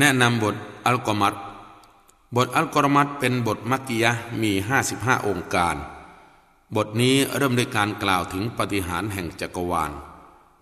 แนะนำบทอัลกอมัดบทอัลกอมัดเป็นบทมักกิยะมี 55 องค์การ บทนี้เริ่มด้วยการกล่าวถึงปฏิหารแห่งจักรวาล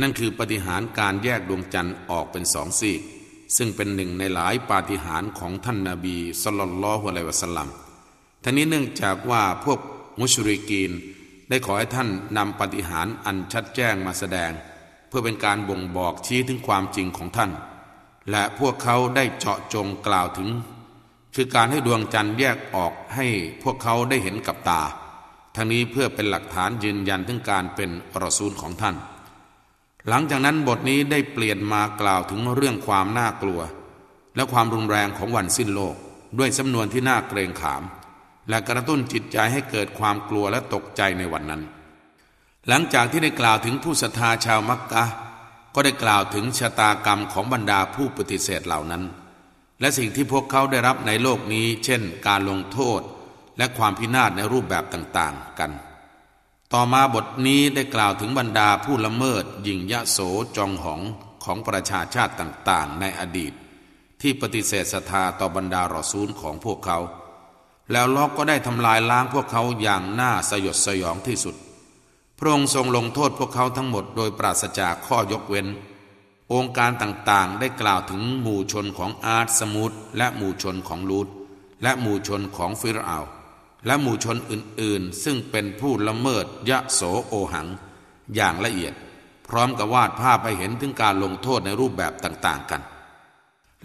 นั่นคือปฏิหารการแยกดวงจันทร์ออกเป็นสองซีก ซึ่งเป็นหนึ่งในหลายปาฏิหารของท่านนาบีสุลต่านละฮ์อะลัยวะสัลลัมท่านี้เนื่องจากว่าพวกมุชริกีน ได้ขอให้ท่านนำปฏิหารอันชัดแจ้งมาแสดง เพื่อเป็นการบ่งบอกชี้ถึงความจริงของท่าน และพวกเขาได้เจาะจงกล่าวถึง คือการให้ดวงจันทร์แยกออกให้พวกเขาได้เห็นกับตา ทั้งนี้เพื่อเป็นหลักฐานยืนยันถึงการเป็นรอซูลของท่าน หลังจากนั้นบทนี้ได้เปลี่ยนมากล่าวถึงเรื่องความน่ากลัว และความรุนแรงของวันสิ้นโลก ด้วยสำนวนที่น่าเกรงขาม และกระตุ้นจิตใจให้เกิดความกลัวและตกใจในวันนั้น หลังจากที่ได้กล่าวถึงผู้ศรัทธาชาวมักกะ ก็ได้กล่าวถึงชะตากรรมของบรรดาผู้ปฏิเสธเหล่านั้น และสิ่งที่พวกเขาได้รับในโลกนี้ เช่น การลงโทษ และความพินาศในรูปแบบต่างๆกัน ต่อมาบทนี้ได้กล่าวถึงบรรดาผู้ละเมิดยิงยะโสจองหองของประชาชาติต่างๆ ในอดีต ที่ปฏิเสธศรัทธาต่อบรรดารอซูลของพวกเขา แล้วล็อกก็ได้ทำลายล้างพวกเขาอย่างน่าสยดสยองที่สุด พระองค์ทรงลงโทษพวกเขาทั้งหมดโดยปราศจากข้อยกเว้น องค์การต่างๆได้กล่าวถึงหมู่ชนของอาร์ตสมุทและหมู่ชนของลูดและหมู่ชนของฟิรอาและหมู่ชนอื่นๆ ซึ่งเป็นผู้ละเมิดยะโสโอหัง อย่างละเอียด พร้อมกับวาดภาพให้เห็นถึงการลงโทษในรูปแบบต่างๆกัน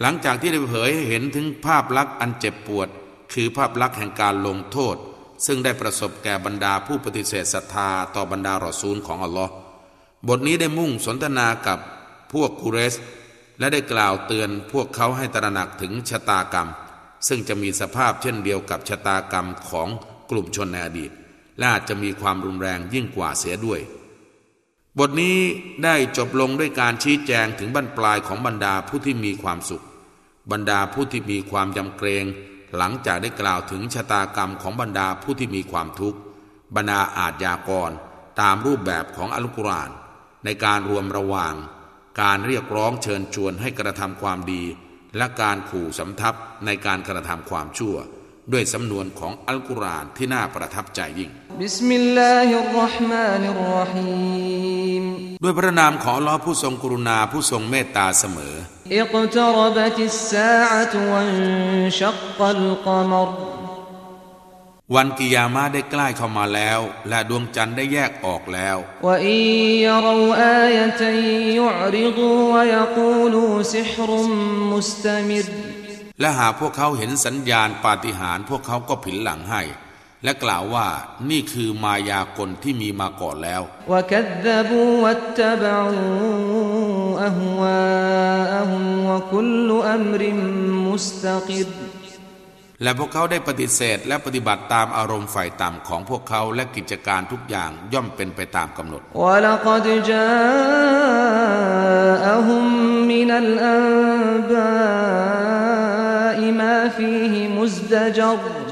หลังจากที่ได้เผยให้เห็นถึงภาพลักษณ์อันเจ็บปวด คือภาพลักษณ์แห่งการลงโทษ ซึ่งได้ประสบแก่บรรดาผู้ปฏิเสธศรัทธาต่อบรรดารอซูลของอัลลอฮ์บทนี้ได้มุ่งสนทนากับพวกกุเรส และได้กล่าวเตือนพวกเขาให้ตระหนักถึงชะตากรรม ซึ่งจะมีสภาพเช่นเดียวกับชะตากรรมของกลุ่มชนในอดีต และอาจจะมีความรุนแรงยิ่งกว่าเสียด้วย บทนี้ได้จบลงด้วยการชี้แจงถึงบรรปลายของบรรดาผู้ที่มีความสุข บรรดาผู้ที่มีความยำเกรง หลังจากได้กล่าวถึงชะตากรรมของบรรดาผู้ที่มีความทุกข์ บรรดาอาจยากร ตามรูปแบบของอัลกุรอาน ในการรวมระหว่าง การเรียกร้องเชิญชวนให้กระทำความดี และการขู่สำทับในการกระทำความชั่ว ด้วยสำนวนของอัลกุรอานที่น่าประทับใจยิ่งبسم الله الرحمن الرحيمด้วยพระนามของอัลลอฮ์ผู้ทรงกรุณาผู้ทรงเมตตาเสมอ اقتربت الساعة وانشق القمر วันกิยามาได้ใกล้เข้ามาแล้ว และดวงจันทร์ได้แยกออกแล้วและหากพวกเขาเห็นสัญญาณปาฏิหาริย์พวกเขาก็ผินหลังให้ และกล่าวว่านี่คือมายากลที่มีมาก่อนแล้ว และพวกเขาได้ปฏิเสธและปฏิบัติตามอารมณ์ฝ่ายต่ำของพวกเขาและกิจการทุกอย่างย่อมเป็นไปตามกำหนดและ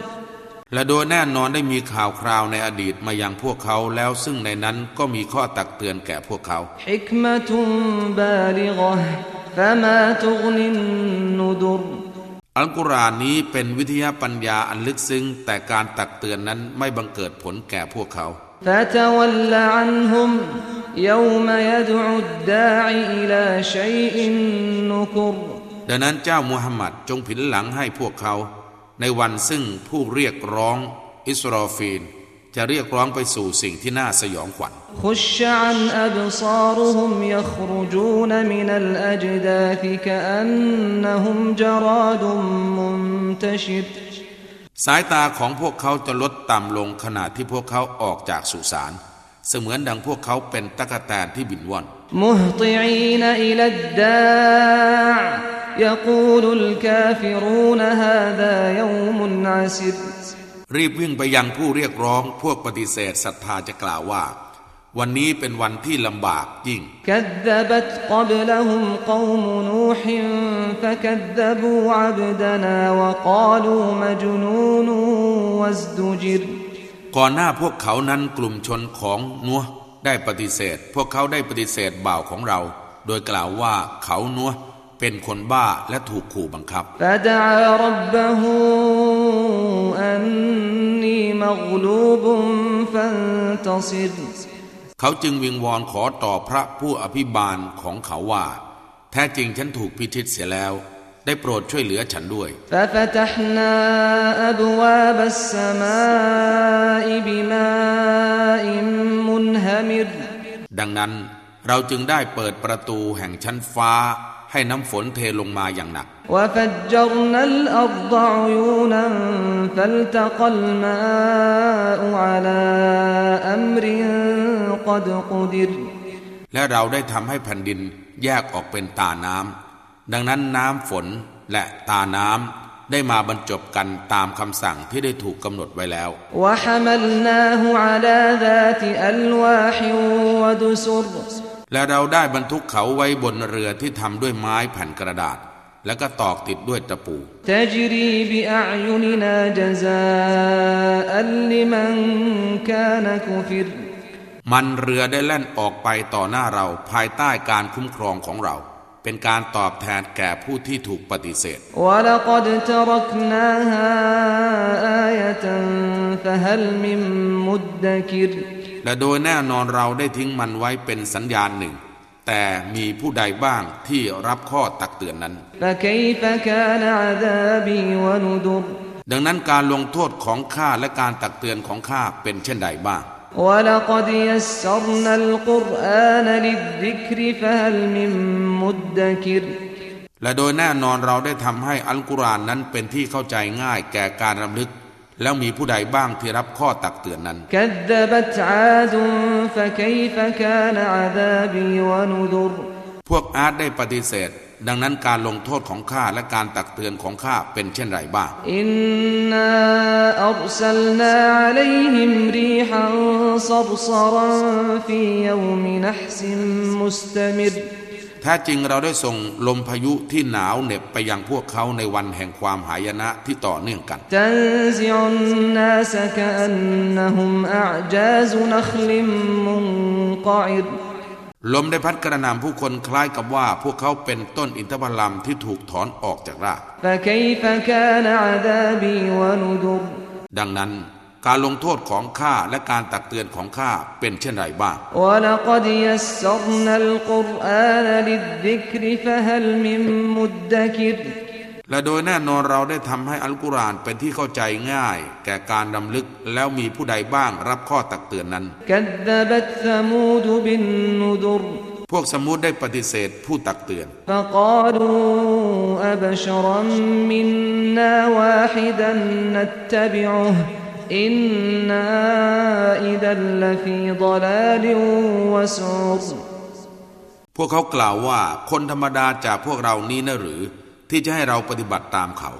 และโดยแน่นอนได้มีข่าวคราวในอดีตมายังพวกเขาแล้วซึ่งในนั้นก็มีข้อตักเตือนแก่พวกเขาอัลกุรอานนี้เป็นวิทยาปัญญาอันลึกซึ้งแต่การตักเตือนนั้นไม่บังเกิดผลแก่พวกเขาดังนั้นเจ้ามุฮัมมัดจงผินหลังให้พวกเขา ในวันซึ่งผู้เรียกร้องอิสรอฟีน จะเรียกร้องไปสู่สิ่งที่น่าสยองขวัญขุชอันอับซารุฮุมยครุจูนมินัลอัจดาธิกอันนหุมจราดุมมุนตชิดสายตาของพวกเขาจะลดต่ำลงขณะที่พวกเขาออกจากสุสานเสมือนดังพวกเขาเป็นตะกแตนที่บินว่อน มุฮติอีนอิลดดา يقول الكافرون هذا يوم عسر รีบวิ่งไปยังผู้เรียกร้องพวกปฏิเสธศรัทธาจะกล่าวว่า วันนี้เป็นวันที่ลำบากยิ่งก่อนหน้าพวกเขานั้นกลุ่มชนของนัวได้ปฏิเสธ พวกเขาได้ปฏิเสธบ่าวของเรา โดยกล่าวว่าเขานัว เป็นคนบ้าและถูกขู่บังคับเขาจึงวิงวอนขอต่อพระผู้อภิบาลของเขาว่า แท้จริงฉันถูกพิทิตเสียแล้ว ได้โปรดช่วยเหลือฉันด้วย ดังนั้นเราจึงได้เปิดประตูแห่งชั้นฟ้า ให้น้ำฝนเทลงมาอย่างหนัก وفجرنا الأرض عيونا فالتقى الماء على أمر قد قدر และเราได้ทำให้แผ่นดินแยกออกเป็นตาน้ำดังนั้นน้ำฝนและตาน้ำได้มาบรรจบกันตามคำสั่งที่ได้ถูกกำหนดไว้แล้ว وحملناه على ذات ألواح ودسر และเราได้บรรทุกเขาไว้บนเรือที่ทำด้วยไม้แผ่นกระดาษ และก็ตอกติดด้วยตะปูมันเรือได้แล่นออกไปต่อหน้าเราภายใต้การคุ้มครองของเรา เป็นการตอบแทนแก่ผู้ที่ถูกปฏิเสธและ และโดยแน่นอนเราได้ทิ้งมันไว้เป็นสัญญาณหนึ่ง แต่มีผู้ใดบ้างที่รับข้อตักเตือนนั้น فكيف كان عذابي ونذر ดังนั้นการลงโทษของข้าและการตักเตือนของข้าเป็นเช่นใดบ้าง ولقد يسرنا القرآن للذكر فهل من مدكر และโดยแน่นอนเราได้ทำให้อัลกุรอานนั้นเป็นที่เข้าใจง่ายแก่การรำลึก แล้วมีผู้ใดบ้างที่รับข้อตักเตือนนั้นพวกอาดได้ปฏิเสธ ดังนั้นการลงโทษของข้าและการตักเตือนของข้าเป็นเช่นไรบ้างอินนาอัลลนาอะลยิมรีฮันซับซรันฟียอมินัหซิมมุสตมิร แท้จริงเราได้ส่งลมพายุที่หนาวเหน็บไปยังพวกเขาในวันแห่งความหายนะที่ต่อเนื่องกันลมได้พัดกระหน่ำผู้คนคล้ายกับว่าพวกเขาเป็นต้นอินทผลัมที่ถูกถอนออกจากรากดังนั้น การลงโทษของข้าและการตักเตือนของข้าเป็นเช่นไรบ้างและโดยแน่นอนเราได้ทำให้อัลกุรอานเป็นที่เข้าใจง่าย แก่การดำลึกแล้วมีผู้ใดบ้างรับข้อตักเตือนนั้น พวกสมุดได้ปฏิเสธผู้ตักเตือนพวกว่า อินนาอิดัลลฟีดลาลิวะซูรพวกเขากล่าวว่าคนธรรมดาจากพวกเรานี้นะหรือ ที่จะให้เราปฏิบัติตามเขา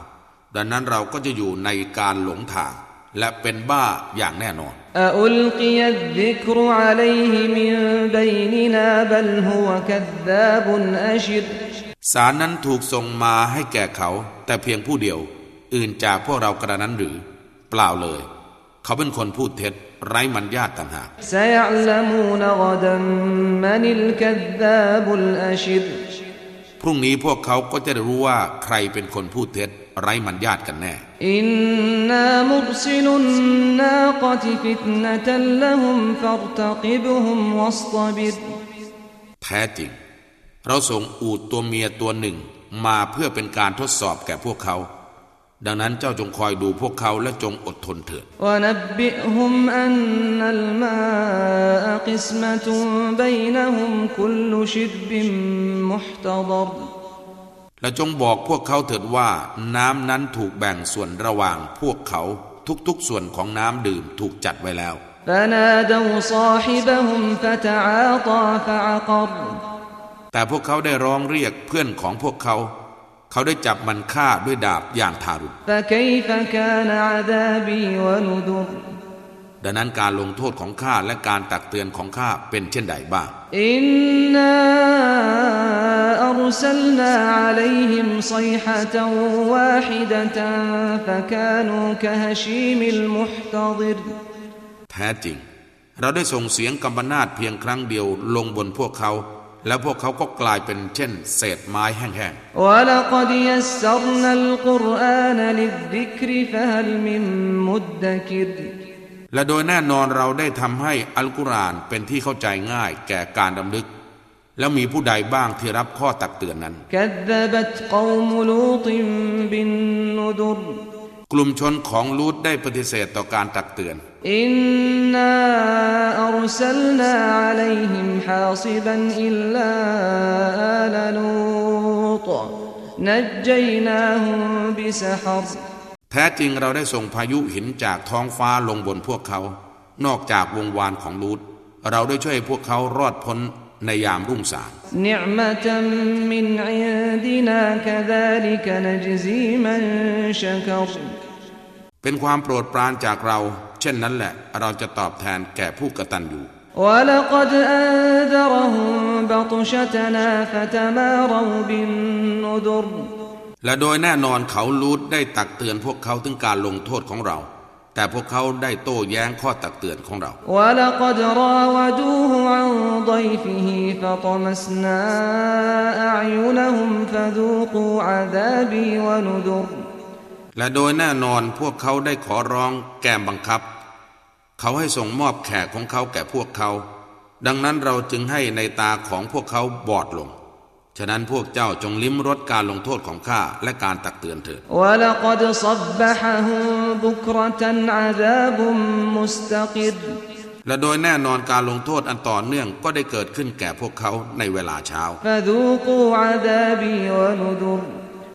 ดังนั้นเราก็จะอยู่ในการหลงทาง และเป็นบ้าอย่างแน่นอนสารนั้นถูกส่งมาให้แก่เขา แต่เพียงผู้เดียว อื่นจากพวกเรากระนั้นหรือ เปล่าเลย เขาเป็นคนพูดเท็จไร้มันญาติต่างหาพรุ่งนี้พวกเขาก็จะได้รู้ว่าใครเป็นคนพูดเท็จไร้มันญาติกันแน่แท้จริง เราส่งอูดตัวเมียตัวหนึ่งมาเพื่อเป็นการทดสอบแก่พวกเขา ดังนั้นเจ้าจงคอยดูพวกเขาและจงอดทนเถิดและจงบอกพวกเขาเถิดว่า น้ำนั้นถูกแบ่งส่วนระหว่างพวกเขาทุกๆส่วนของน้ำดื่มถูกจัดไว้แล้ว แต่พวกเขาได้ร้องเรียกเพื่อนของพวกเขา ขาได้จับมันฆ่าด้วยดาบอย่างทารุณดังนั้นการลงโทษของข้าและการตักเตือนของข้าเป็นเช่นใดบ้าง อินนาอัลลนาอะลัยฮิมซฮะตันวาฮิดะตันฟะกานูกะฮชีมิลมุฮตะดิรแท้จริง เราได้ส่งเสียงกำปนาตเพียงครั้งเดียวลงบนพวกเขา แล้วพวกเขาก็กลายเป็นเช่น เศษไม้แห้งๆ และโดยแน่นอนเราได้ทำให้อัลกุรอานเป็นที่เข้าใจง่ายแก่การดำลึก แล้วมีผู้ใดบ้างที่รับข้อตักเตือนนั้น กลุ่มชนของลูตได้ปฏิเสธต่อการตักเตือนอินนา أرسلنا عليهم حاصبا إلا آل لوط نجيناهم بسحر แท้จริงเราได้ส่งพายุหินจากท้องฟ้าลงบนพวกเขา นอกจากวงวานของลูตเราได้ช่วยพวกเขารอดพ้นในยามรุ่งสาง نعمة เป็นความโปรดปรานจากเรา เช่นนั้นแหละ เราจะตอบแทนแก่ผู้กตัญญู ولقد أنذرهم بطشتنا فتماروا بالنذر และโดยแน่นอนเขาลูดได้ตักเตือนพวกเขาถึงการลงโทษของเรา แต่พวกเขาได้โต้แย้งข้อตักเตือนของเรา ولقد راودوه عن ضيفه فطمسنا أعينهم فذوقوا عذابي ونذر และโดยแน่นอนพวกเขาได้ขอร้องแก่บังคับ เขาให้ส่งมอบแขกของเขาแก่พวกเขา ดังนั้นเราจึงให้ในตาของพวกเขาบอดลง ฉะนั้นพวกเจ้าจงลิ้มรสการลงโทษของข้าและการตักเตือนเถิดและโดยแน่นอนการลงโทษอันต่อเนื่องก็ได้เกิดขึ้นแก่พวกเขาในเวลาเช้า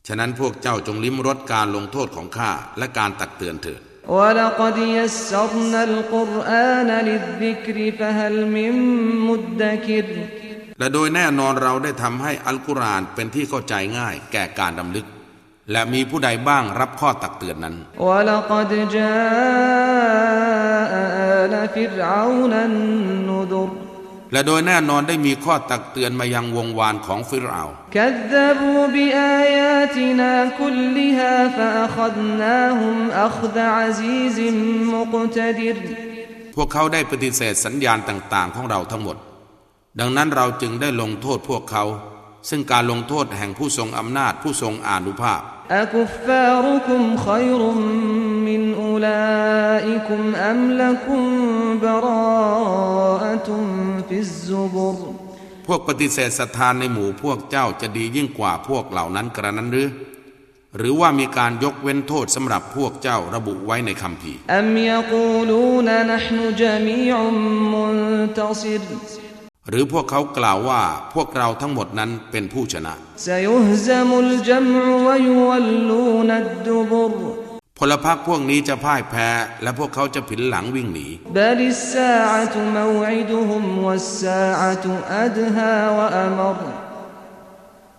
ฉะนั้นพวกเจ้าจงลิ้มรสการลงโทษของข้าและการตักเตือนเถิดและโดยแน่นอนเราได้ทำให้อัลกุรอานเป็นที่เข้าใจง่ายแก่การดำลึก และมีผู้ใดบ้างรับข้อตักเตือนนั้นและโดยแน่นอนได้มีข้อตักเตือนมายังวงวานของฟิรเอา كذبوا بآياتنا كلها فأخذناهم أخذ عزيز مقتدر พวกเขาได้ปฏิเสธสัญญาณต่างๆ ของเราทั้งหมด ดังนั้นเราจึงได้ลงโทษพวกเขา ซึ่งการลงโทษแห่งผู้ทรงอำนาจผู้ทรงอานุภาพ أكفاركم خير من أولئكم أم لكم براءة في الزبر พวกปฏิเสธศรัทธานในหมู่พวกเจ้าจะดียิ่งกว่าพวกเหล่านั้นกระนั้นหรือ หรือว่ามีการยกเว้นโทษสำหรับพวกเจ้าระบุไว้ในคำพีหรือพวกเขากล่าวว่าพวกเราทั้งหมดนั้นเป็นผู้ชนะ พลพรรคพวกนี้จะพ่ายแพ้ และพวกเขาจะผินหลังวิ่งหนี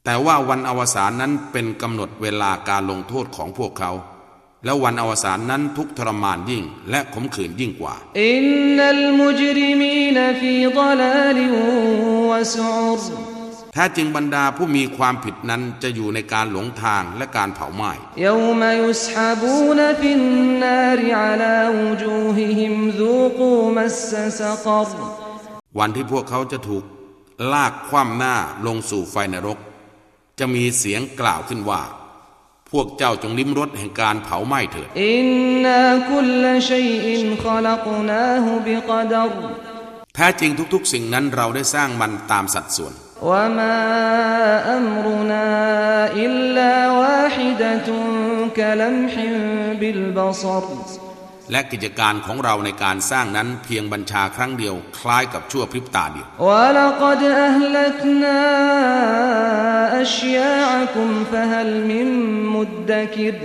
แต่ว่าวันอวสานนั้นเป็นกำหนดเวลาการลงโทษของพวกเขา และวันอวสานนั้นทุกทรมานยิ่ง และขมขืนยิ่งกว่าอินนัลมุจริมีนฟีดลาลิวะซูร แท้จริงบรรดาผู้มีความผิดนั้นจะอยู่ในการหลงทางและการเผาไหม้วันที่พวกเขาจะถูกลากคว่ำหน้าลงสู่ไฟนรก จะมีเสียงกล่าวขึ้นว่า พวกเจ้าจงลิ้มรสแห่งการเผาไหม้เถิดอินนาคุลชัยอินขลักนาหูบิกดรแท้จริงทุกๆ สิ่งนั้นเราได้สร้างมันตามสัดส่วน وما أمرنا إلا واحدة كلمح بالبصر และกิจการของเราในการสร้างนั้นเพียงบัญชาครั้งเดียว คล้ายกับชั่วพริบตาเดียว ولقد أهلكنا أشياعكم فهل من مدكر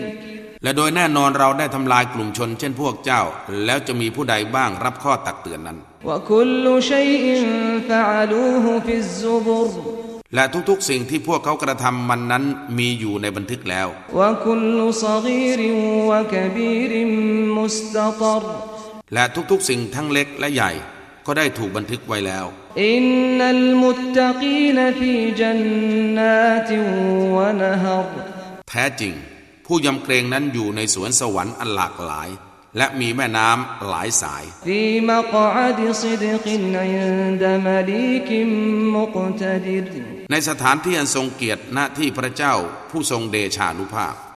และโดยแน่นอนเราได้ทำลายกลุ่มชน เช่นพวกเจ้า แล้วจะมีผู้ใดบ้างรับข้อตักเตือนนั้น وكل شيء فعلوه في الزبر และทุกๆ สิ่งที่พวกเขากระทำมันนั้นมีอยู่ในบันทึกแล้ว وكل صغير وكبير مستطر และทุกๆ สิ่งทั้งเล็กและใหญ่ ก็ได้ถูกบันทึกไว้แล้ว إن المتقين في جنات ونهر แท้จริง ผู้ยำเกรงนั้นอยู่ในสวนสวรรค์อันหลากหลาย และมีแม่น้ำหลายสาย ในสถานที่อันทรงเกียรติหน้าที่พระเจ้าผู้ทรงเดชานุภาพ